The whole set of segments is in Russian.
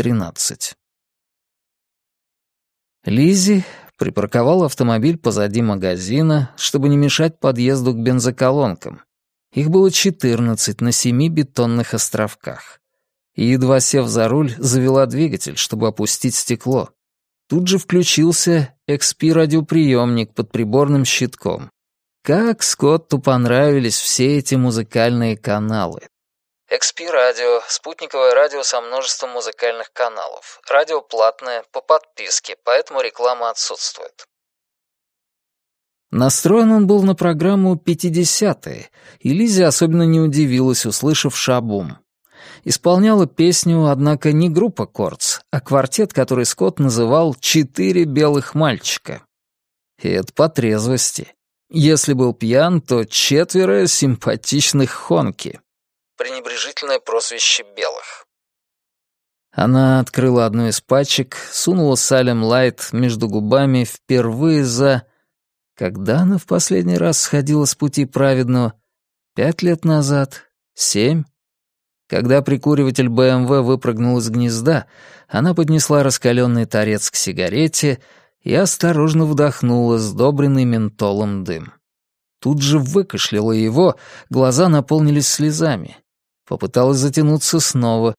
13. Лизи припарковал автомобиль позади магазина, чтобы не мешать подъезду к бензоколонкам. Их было 14 на семи бетонных островках. И, едва сев за руль, завела двигатель, чтобы опустить стекло. Тут же включился XP-радиоприемник под приборным щитком. Как Скотту понравились все эти музыкальные каналы. XP-радио — спутниковое радио со множеством музыкальных каналов. Радио платное, по подписке, поэтому реклама отсутствует. Настроен он был на программу «Пятидесятые», и Лизе особенно не удивилась, услышав шабум. Исполняла песню, однако, не группа Кордс, а квартет, который Скотт называл «Четыре белых мальчика». И это по трезвости. Если был пьян, то четверо симпатичных хонки. Пренебрежительное прозвище белых. Она открыла одну из пачек, сунула Салем Лайт между губами впервые за... Когда она в последний раз сходила с пути праведного? Пять лет назад? Семь? Когда прикуриватель БМВ выпрыгнул из гнезда, она поднесла раскаленный торец к сигарете и осторожно вдохнула сдобренный ментолом дым. Тут же выкашляла его, глаза наполнились слезами. Попыталась затянуться снова.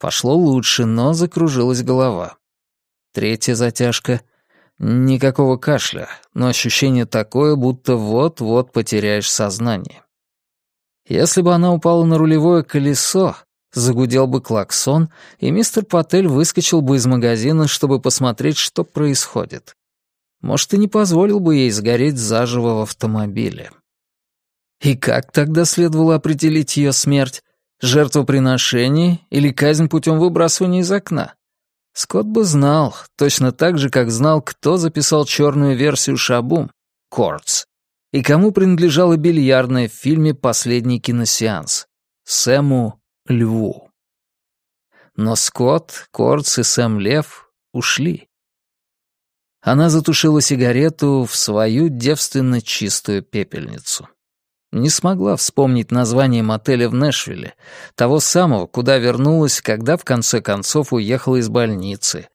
Пошло лучше, но закружилась голова. Третья затяжка. Никакого кашля, но ощущение такое, будто вот-вот потеряешь сознание. Если бы она упала на рулевое колесо, загудел бы клаксон, и мистер Паттель выскочил бы из магазина, чтобы посмотреть, что происходит. Может, и не позволил бы ей сгореть заживо в автомобиле. И как тогда следовало определить ее смерть? Жертвоприношение или казнь путем выбрасывания из окна? Скотт бы знал, точно так же, как знал, кто записал черную версию Шабум, Кортс, и кому принадлежала бильярдная в фильме «Последний киносеанс» — Сэму Льву. Но Скотт, Кортс и Сэм Лев ушли. Она затушила сигарету в свою девственно чистую пепельницу. Не смогла вспомнить название мотеля в Нэшвилле, того самого, куда вернулась, когда в конце концов уехала из больницы.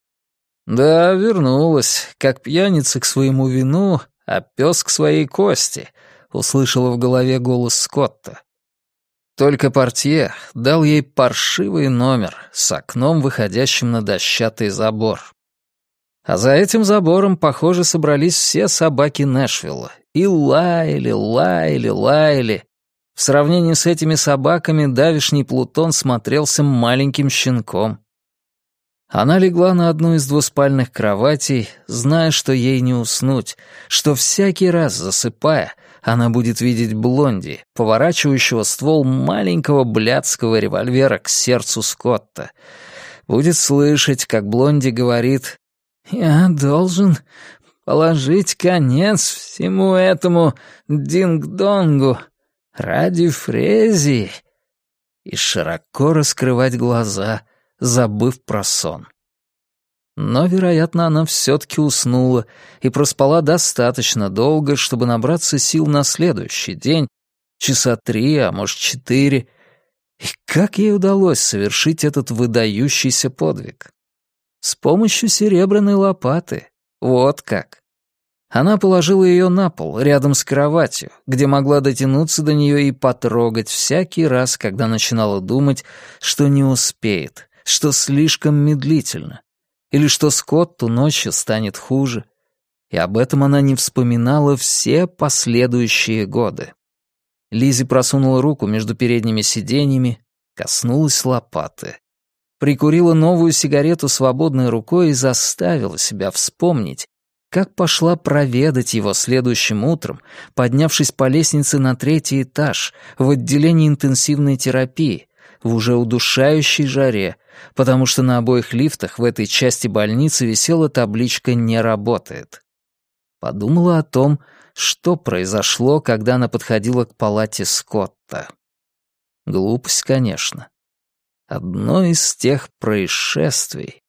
Да, вернулась, как пьяница к своему вину, а пес к своей кости, услышала в голове голос Скотта. Только портье дал ей паршивый номер с окном, выходящим на дощатый забор. А за этим забором, похоже, собрались все собаки Нэшвилла. И лаяли, лаяли, лаяли. В сравнении с этими собаками давишний Плутон смотрелся маленьким щенком. Она легла на одну из двуспальных кроватей, зная, что ей не уснуть, что всякий раз, засыпая, она будет видеть Блонди, поворачивающего ствол маленького блядского револьвера к сердцу Скотта. Будет слышать, как Блонди говорит я должен положить конец всему этому динг-донгу ради Фрези и широко раскрывать глаза, забыв про сон. Но, вероятно, она все-таки уснула и проспала достаточно долго, чтобы набраться сил на следующий день, часа три, а может четыре. И как ей удалось совершить этот выдающийся подвиг? С помощью серебряной лопаты. Вот как. Она положила ее на пол, рядом с кроватью, где могла дотянуться до нее и потрогать всякий раз, когда начинала думать, что не успеет, что слишком медлительно, или что Скотту ночью станет хуже. И об этом она не вспоминала все последующие годы. Лизи просунула руку между передними сиденьями, коснулась лопаты прикурила новую сигарету свободной рукой и заставила себя вспомнить, как пошла проведать его следующим утром, поднявшись по лестнице на третий этаж в отделении интенсивной терапии, в уже удушающей жаре, потому что на обоих лифтах в этой части больницы висела табличка «Не работает». Подумала о том, что произошло, когда она подходила к палате Скотта. Глупость, конечно. Одно из тех происшествий,